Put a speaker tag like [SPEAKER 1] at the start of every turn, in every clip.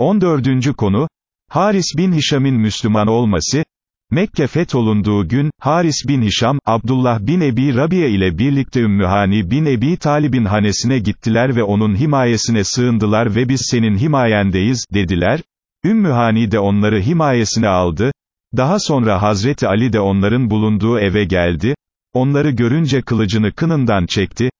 [SPEAKER 1] 14. konu, Haris bin Hişam'ın Müslüman olması, Mekke fetholunduğu gün, Haris bin Hişam, Abdullah bin Ebi Rabia ile birlikte Ümmühani bin Ebi Talib'in hanesine gittiler ve onun himayesine sığındılar ve biz senin himayendeyiz, dediler. Ümmühani de onları himayesine aldı. Daha sonra Hazreti Ali de onların bulunduğu eve geldi. Onları görünce kılıcını kınından çekti.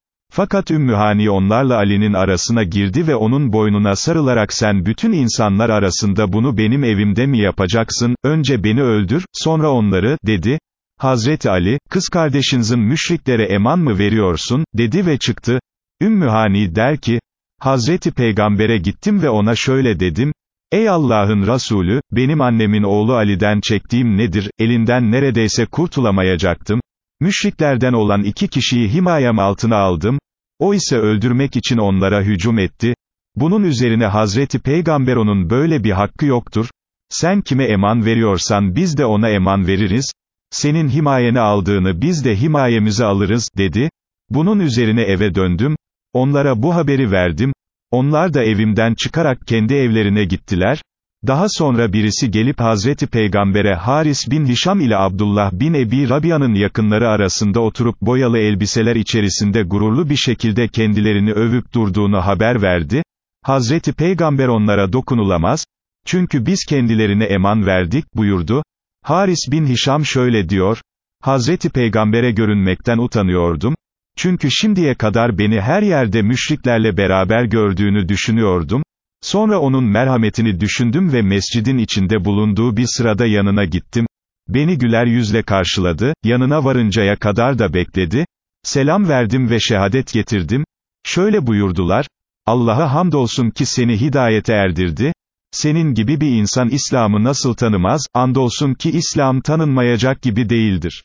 [SPEAKER 1] Fakat Ümmühani onlarla Ali'nin arasına girdi ve onun boynuna sarılarak sen bütün insanlar arasında bunu benim evimde mi yapacaksın, önce beni öldür, sonra onları, dedi. Hazreti Ali, kız kardeşinizin müşriklere eman mı veriyorsun, dedi ve çıktı. Ümmühani der ki, Hazreti Peygamber'e gittim ve ona şöyle dedim, Ey Allah'ın Resulü, benim annemin oğlu Ali'den çektiğim nedir, elinden neredeyse kurtulamayacaktım, Müşriklerden olan iki kişiyi himayem altına aldım, o ise öldürmek için onlara hücum etti, bunun üzerine Hazreti Peygamber onun böyle bir hakkı yoktur, sen kime eman veriyorsan biz de ona eman veririz, senin himayeni aldığını biz de himayemizi alırız, dedi, bunun üzerine eve döndüm, onlara bu haberi verdim, onlar da evimden çıkarak kendi evlerine gittiler, daha sonra birisi gelip Hazreti Peygamber'e Haris bin Hişam ile Abdullah bin Ebi Rabia'nın yakınları arasında oturup boyalı elbiseler içerisinde gururlu bir şekilde kendilerini övüp durduğunu haber verdi. Hazreti Peygamber onlara dokunulamaz, çünkü biz kendilerine eman verdik, buyurdu. Haris bin Hişam şöyle diyor, Hazreti Peygamber'e görünmekten utanıyordum, çünkü şimdiye kadar beni her yerde müşriklerle beraber gördüğünü düşünüyordum, Sonra onun merhametini düşündüm ve mescidin içinde bulunduğu bir sırada yanına gittim. Beni güler yüzle karşıladı, yanına varıncaya kadar da bekledi. Selam verdim ve şehadet getirdim. Şöyle buyurdular, Allah'a hamdolsun ki seni hidayete erdirdi. Senin gibi bir insan İslam'ı nasıl tanımaz, andolsun ki İslam tanınmayacak gibi değildir.